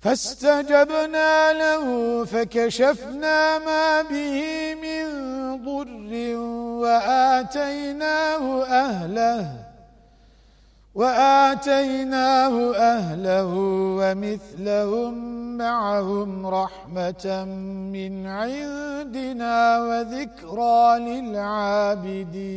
فاستجبنا له فكشفنا ما به من ضر وآتيناه أهله وآتيناه أهله ومثلهم معهم رحمة من عندنا وذكرى للعابدين.